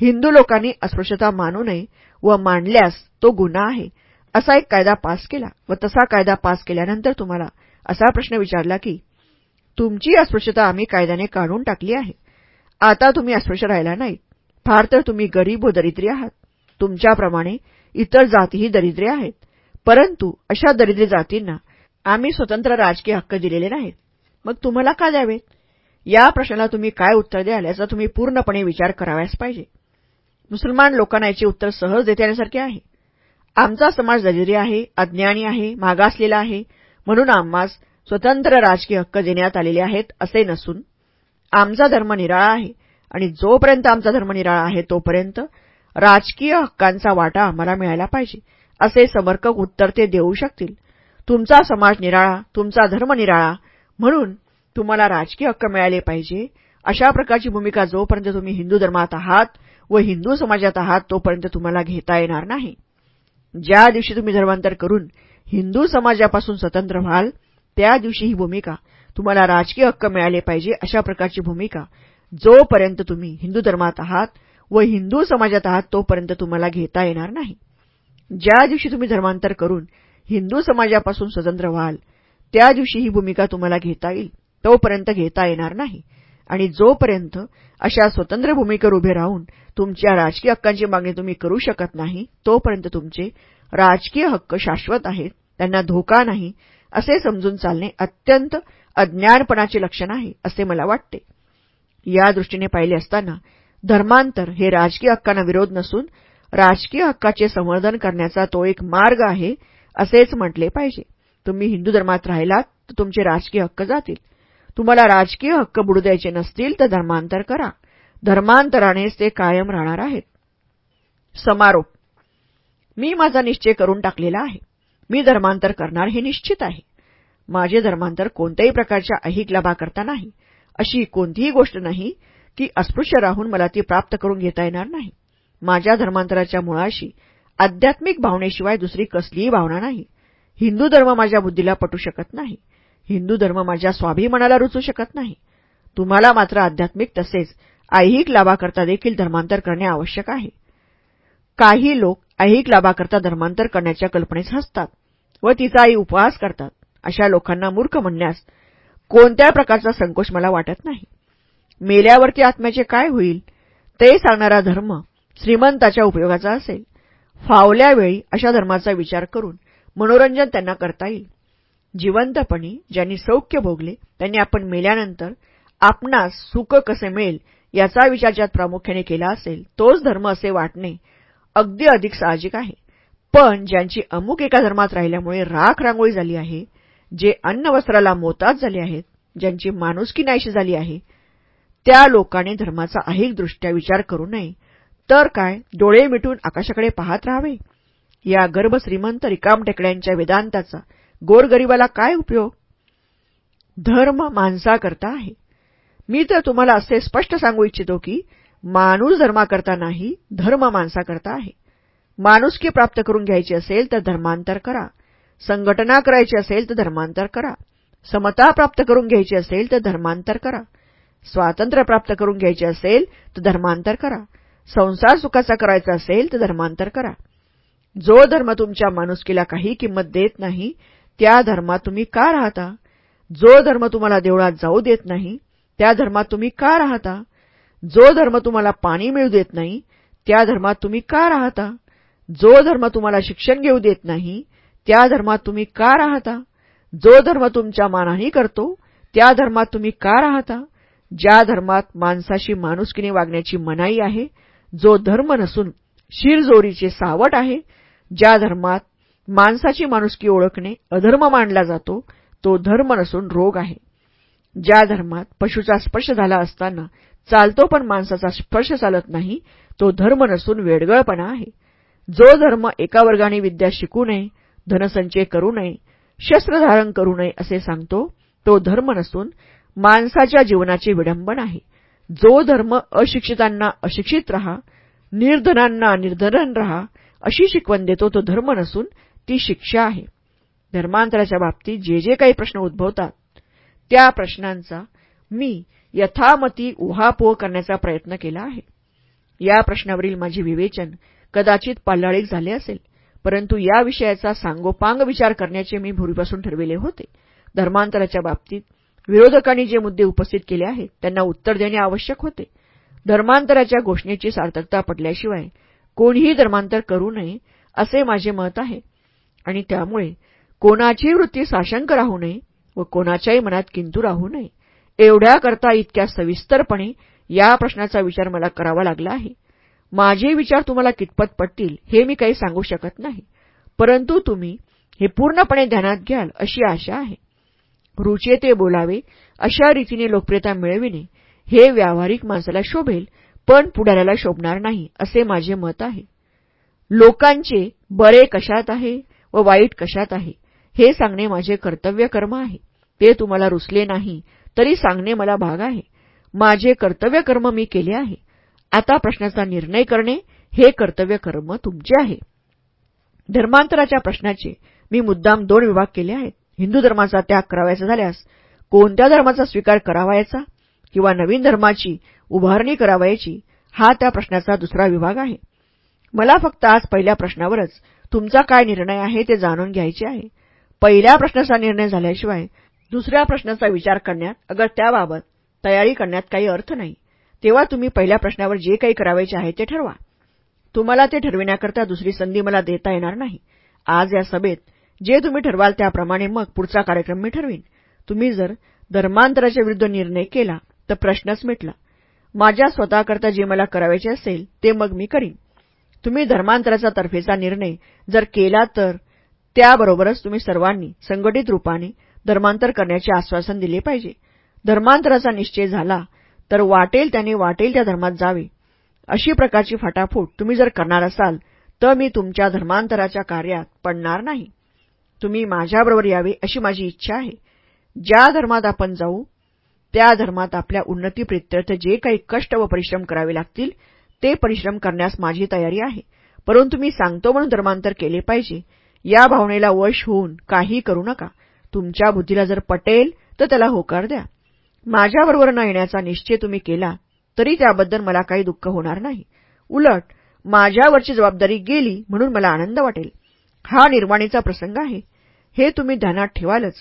हिंदू लोकांनी अस्पृश्यता मानू नये व मांडल्यास तो गुन्हा आहे. असा एक कायदा पास केला व तसा कायदा पास केल्यानंतर तुम्हाला असा प्रश्न विचारला की तुमची अस्पृश्यता आम्ही कायद्याने काढून टाकली आहे. आता तुम्ही अस्पृश्य राहिला नाहीत फार तर तुम्ही गरीब व दरिद्री आहात. तुमच्याप्रमाणे इतर जातीही दरिद्रे आहेत. परंतु अशा दरिद्र जातींना आम्ही स्वतंत्र राजकीय हक्क दिलेले नाहीत. मग तुम्हाला का द्यावेत? या प्रश्नाला तुम्ही काय उत्तर द्याल याचा तुम्ही पूर्णपणे विचार कराव्यास पाहिजे. मुसलमान लोकांना याचे उत्तर सहज देता येण्यासारखे आहे. आमचा समाज दरिद्री आहे अज्ञानी आहे मागासलेला आहे. म्हणून आम्हास स्वतंत्र राजकीय हक्क देण्यात आलेले आहेत असे नसून आमचा धर्म निराळा आहे. आणि जोपर्यंत आमचा धर्म निराळा आहे तोपर्यंत राजकीय हक्कांचा वाटा आम्हाला मिळायला पाहिजे असे समर्पक उत्तर ते देऊ शकतील. तुमचा समाज निराळा तुमचा धर्म निराळा म्हणून तुम्हाला राजकीय हक्क मिळाले पाहिजे. अशा प्रकारची भूमिका जोपर्यंत तुम्ही हिंदू धर्मात आहात व हिंदू समाजात आहात तोपर्यंत तुम्हाला घेता येणार नाही. ज्या दिवशी तुम्ही धर्मांतर करून हिंदू समाजापासून स्वतंत्र व्हाल त्या दिवशी ही भूमिका तुम्हाला राजकीय हक्क मिळाले पाहिजे अशा प्रकारची भूमिका जोपर्यंत तुम्ही हिंदू धर्मात आहात व हिंदू समाजात आहात तोपर्यंत तुम्हाला घेता येणार नाही. ज्या दिवशी तुम्ही धर्मांतर करून हिंदू समाजापासून स्वतंत्र व्हाल त्या दिवशी ही भूमिका तुम्हाला घेता येईल तोपर्यंत घेता येणार नाही. आणि जोपर्यंत अशा स्वतंत्र भूमिकेवर उभे राहून तुमच्या राजकीय हक्कांची मागणी तुम्ही करू शकत नाही तोपर्यंत तुमचे राजकीय हक्क शाश्वत आहेत त्यांना धोका नाही असे समजून चालणे अत्यंत अज्ञानपणाचे लक्षण आहे असे मला वाटते. या दृष्टीने पाहिले असताना धर्मांतर हे राजकीय हक्कांना विरोध नसून राजकीय हक्काचे संवर्धन करण्याचा तो एक मार्ग आहे असेच म्हटले पाहिजे. तुम्ही हिंदू धर्मात राहिलात तर तुमचे राजकीय हक्क जातील. तुम्हाला राजकीय हक्क बुडू द्यायचे नसतील तर धर्मांतर करा. धर्मांतरानेच ते कायम राहणार आहेत. समारोप. मी माझा निश्चय करून टाकलेला आहे. मी धर्मांतर करणार हे निश्चित आहे. माझे धर्मांतर कोणत्याही प्रकारच्या ऐहिक लाभाकरता नाही. अशी कोणतीही गोष्ट नाही की अस्पृश्य राहून मला ती प्राप्त करून घेता येणार नाही. माझ्या धर्मांतराच्या मुळाशी आध्यात्मिक भावनेशिवाय दुसरी कसलीही भावना नाही. हिंदू धर्म माझ्या बुद्धीला पटू शकत नाही. हिंदू धर्म माझ्या स्वाभिमानाला रुचू शकत नाही. तुम्हाला मात्र आध्यात्मिक तसेच ऐहिक लाभाकरता देखील धर्मांतर करणे आवश्यक आहे. काही लोक ऐहिक लाभाकरता धर्मांतर करण्याच्या कल्पनेस हसतात व तिचाही उपवास करतात. अशा लोकांना मूर्ख म्हणण्यास कोणत्या प्रकारचा संकोच मला वाटत नाही. मेल्यावरती आत्म्याचे काय होईल? ते सांगणारा धर्म श्रीमंताच्या उपयोगाचा असेल. फावल्या वेळी अशा धर्माचा विचार करून मनोरंजन त्यांना करता येईल. जिवंतपणी ज्यांनी सौख्य भोगले त्यांनी आपण मेल्यानंतर आपणास सुख कसे मिळेल याचा विचार ज्यात प्रामुख्याने केला असेल तोच धर्म असे वाटणे अगदी अधिक साहजिक आहे. पण ज्यांची अमुक एका धर्मात राहिल्यामुळे राख रांगोळी झाली आहे जे अन्न वस्त्राला मोताज झाले आहेत ज्यांची माणुसकी नाहीशी झाली आहे त्या लोकांनी धर्माचा अहिकदृष्ट्या विचार करू नये. तर काय डोळे मिटून आकाशाकडे पाहत राहावे? या गर्भ श्रीमंत रिकामटेकड्यांच्या वेदांताचा गोरगरिबाला काय उपयोग? धर्म माणसाकरता आहे. मी तर तुम्हाला असे स्पष्ट सांगू इच्छितो की माणूस धर्माकरता नाही धर्म माणसाकरता आहे. माणुसकी प्राप्त करून घ्यायची असेल तर धर्मांतर करा. संघटना करायची असेल तर धर्मांतर करा. समता प्राप्त करून घ्यायची असेल तर धर्मांतर करा. स्वातंत्र्य प्राप्त करून घ्यायचे असेल तर धर्मांतर करा. संसार सुखाचा करायचा असेल तर धर्मांतर करा. जो धर्म तुमच्या माणुसकीला काही किंमत देत नाही त्या धर्मात तुम्ही का राहता? जो धर्म तुम्हाला देवळात जाऊ देत नाही त्या धर्मात तुम्ही का राहता? जो धर्म तुम्हाला पाणी मिळू देत नाही त्या धर्मात तुम्ही का राहता? जो धर्म तुम्हाला शिक्षण घेऊ देत नाही त्या धर्मात तुम्ही का राहता? जो धर्म तुमच्या मानहानी करतो त्या धर्मात तुम्ही का राहता? ज्या धर्मात माणसाशी माणुसकीने वागण्याची मनाई आहे जो धर्म नसून शिरजोरीचे सावट आहे ज्या धर्मात माणसाची माणुसकी ओळखणे अधर्म मानला जातो तो धर्म नसून रोग आहे. ज्या धर्मात पशुचा स्पर्श झाला असताना चालतो पण माणसाचा स्पर्श चालत नाही तो धर्म नसून वेडगळपणा आहे. जो धर्म एका वर्गाने विद्या शिकू नये धनसंचय करू नये शस्त्र धारण करू नये असे सांगतो तो धर्म नसून माणसाच्या जीवनाचे विडंबन आहे. जो धर्म अशिक्षितांना अशिक्षित रहा निर्धनांना निर्धन रहा अशी शिकवण देतो तो धर्म नसून ती शिक्षा आहे. धर्मांतराच्या बाबतीत जे जे काही प्रश्न उद्भवतात त्या प्रश्नांचा मी यथामती उहापोह करण्याचा प्रयत्न केला आहे. या प्रश्नावरील माझे विवेचन कदाचित पाल्लाळीक झाले असेल परंतु या विषयाचा सांगोपांग विचार करण्याचे मी भूरीपासून ठरविले होते. धर्मांतराच्या बाबतीत विरोधकांनी जे मुद्दे उपस्थित केले आहेत त्यांना उत्तर देणे आवश्यक होते. धर्मांतराच्या घोषणेची सार्थकता पटल्याशिवाय कोणीही धर्मांतर करू नये असे माझे मत आहे. आणि त्यामुळे कोणाची वृत्ती साशंक राहू नये व कोणाच्याही मनात किंतू राहू नये. एवढ्याकरता इतक्या सविस्तरपणे या प्रश्नाचा विचार मला करावा लागला आहे. माझे विचार तुम्हाला कितपत पटतील हे मी काही सांगू शकत नाही. परंतु तुम्ही हे पूर्णपणे ध्यानात घ्याल अशी आशा आहे. रुचे ते बोलावे अशा रीतीने लोकप्रियता मिळविणे हे व्यावहारिक माणसाला शोभेल पण पुढाऱ्याला शोभणार नाही असे माझे मत आहे. लोकांचे बरे कशात आहे? व वाईट कशात आहे? हे सांगणे माझे कर्तव्य कर्म आहे. ते तुम्हाला रुचले नाही तरी सांगणे मला भाग आहे. माझे कर्तव्य कर्म मी केले आहे. आता प्रश्नाचा निर्णय करणे हे कर्तव्य कर्म तुमचे आहे. धर्मांतराच्या प्रश्नाचे मी मुद्दाम दोन विभाग केले आहेत. हिंदू धर्माचा त्याग करावायचा झाल्यास कोणत्या धर्माचा स्वीकार करावायचा किंवा नवीन धर्माची उभारणी करावायची हा त्या प्रश्नाचा दुसरा विभाग आहे. मला फक्त आज पहिल्या प्रश्नावरच तुमचा काय निर्णय आहे ते जाणून घ्यायचे आहे. पहिल्या प्रश्नाचा निर्णय झाल्याशिवाय दुसऱ्या प्रश्नाचा विचार करण्यात अगर त्याबाबत तयारी करण्यात काही अर्थ नाही तेव्हा तुम्ही पहिल्या प्रश्नावर जे काही करावायचे आहे ते ठरवा. तुम्हाला ते ठरविण्याकरता दुसरी संधी मला देता येणार नाही. आज या सभेत जे तुम्ही ठरवाल त्याप्रमाणे मग पुढचा कार्यक्रम मी ठरवीन. तुम्ही जर धर्मांतराच्या विरुद्ध निर्णय केला तर प्रश्नच मिटला. माझ्या स्वतःकरता जे मला करावायचे असेल ते मग मी करीन. तुम्ही धर्मांतराचा तर्फेचा निर्णय जर केला तर त्याबरोबरच तुम्ही सर्वांनी संघटित रूपाने धर्मांतर करण्याचे आश्वासन दिले पाहिजे. धर्मांतराचा निश्चय झाला तर वाटेल त्याने वाटेल त्या धर्मात जावे. अशी प्रकारची फाटाफूट तुम्ही जर करणार असाल तर मी तुमच्या धर्मांतराच्या कार्यात पडणार नाही. तुम्ही माझ्याबरोबर यावे अशी माझी इच्छा आहे. ज्या धर्मात आपण जाऊ त्या धर्मात आपल्या उन्नतीप्रित्यर्थ जे काही कष्ट व परिश्रम करावे लागतील ते परिश्रम करण्यास माझी तयारी आहे. परंतु मी सांगतो म्हणून धर्मांतर केले पाहिजे. या भावनेला वश होऊन काही करू नका. तुमच्या बुद्धीला जर पटेल तर त्याला होकार द्या. माझ्याबरोबर न येण्याचा निश्चय तुम्ही केला तरी त्याबद्दल मला काही दुःख होणार नाही. उलट माझ्यावरची जबाबदारी गेली म्हणून मला आनंद वाटेल. हा निर्वाणीचा प्रसंग आहे. हे तुम्ही ध्यानात ठेवालच.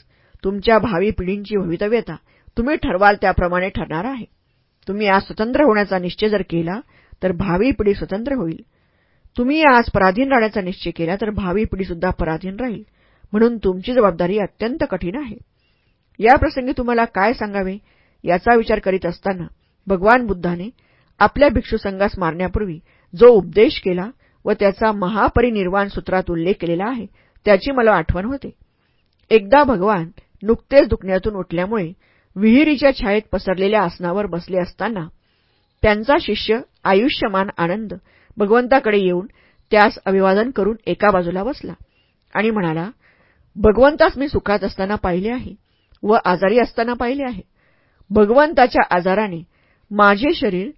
तुमच्या भावी पिढींची भवितव्यता तुम्ही ठरवाल त्याप्रमाणे ठरणार आहे. तुम्ही आज स्वतंत्र होण्याचा निश्चय जर केला तर भावी पिढी स्वतंत्र होईल. तुम्ही आज पराधीन राहण्याचा निश्चय केला तर भावी पिढीसुद्धा पराधीन राहील. म्हणून तुमची जबाबदारी अत्यंत कठीण आहे. या प्रसंगी तुम्हाला काय सांगावे याचा विचार करीत असताना भगवान बुद्धाने आपल्या भिक्षू संघास मारण्यापूर्वी जो उपदेश केला व त्याचा महापरिनिर्वाण सूत्रात उल्लेख केलेला आहे त्याची मला आठवण होते. एकदा भगवान नुकतेच दुखण्यातून उठल्यामुळे विहिरीच्या छायेत पसरलेल्या आसनावर बसले असताना त्यांचा शिष्य आयुष्यमान आनंद भगवंताकडे येऊन त्यास अभिवादन करून एका बाजूला बसला आणि म्हणाला भगवंतास मी सुखात असताना पाहिले आहे व आजारी असताना पाहिले आहे. भगवंताच्या आजाराने माझे शरीर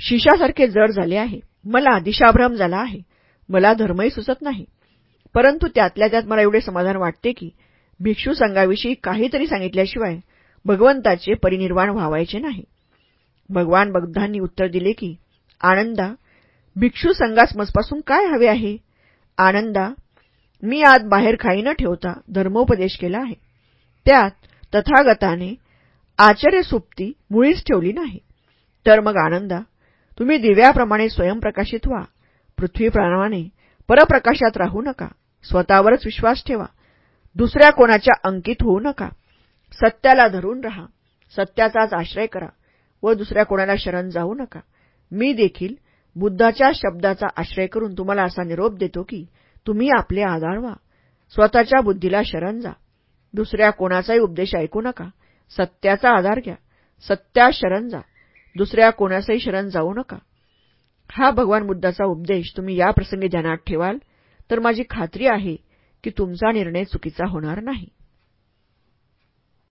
शिशासारखे जड झाले आहे. मला दिशाभ्रम झाला आहे. मला धर्मही सुचत नाही. परंतु त्यातल्या त्यात मला एवढे समाधान वाटते की भिक्षू संघाविषयी काहीतरी सांगितल्याशिवाय भगवंताचे परिनिर्वाण व्हावायचे नाही. भगवान बुद्धांनी उत्तर दिले की आनंदा भिक्षू संघास मजपासून काय हवे आहे? आनंदा मी आत बाहेर खाई न ठेवता धर्मोपदेश केला आहे. त्यात तथागताने आचार्य सुप्ती मुळीच ठेवली नाही. तर मग आनंदा तुम्ही दिव्याप्रमाणे स्वयंप्रकाशित व्हा. पृथ्वीप्रमाणे परप्रकाशात राहू नका. स्वतःवरच विश्वास ठेवा. दुसऱ्या कोणाच्या अंकित होऊ नका. सत्याला धरून रहा. सत्याचाच आश्रय करा. व दुसऱ्या कोणाला शरण जाऊ नका. मी देखील बुद्धाच्या शब्दाचा आश्रय करून तुम्हाला असा निरोप देतो की तुम्ही आपले आधार व्हा. स्वतःच्या बुद्धीला शरण जा. दुसऱ्या कोणाचाही उपदेश ऐकू नका. सत्याचा आधार घ्या. सत्या शरण जा. दुसऱ्या कोणाचाही शरण जाऊ नका. हा भगवान बुद्धाचा उपदेश तुम्ही या प्रसंगी ध्यानात ठेवाल तर माझी खात्री आहे की तुमचा निर्णय चुकीचा होणार नाही.